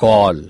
call.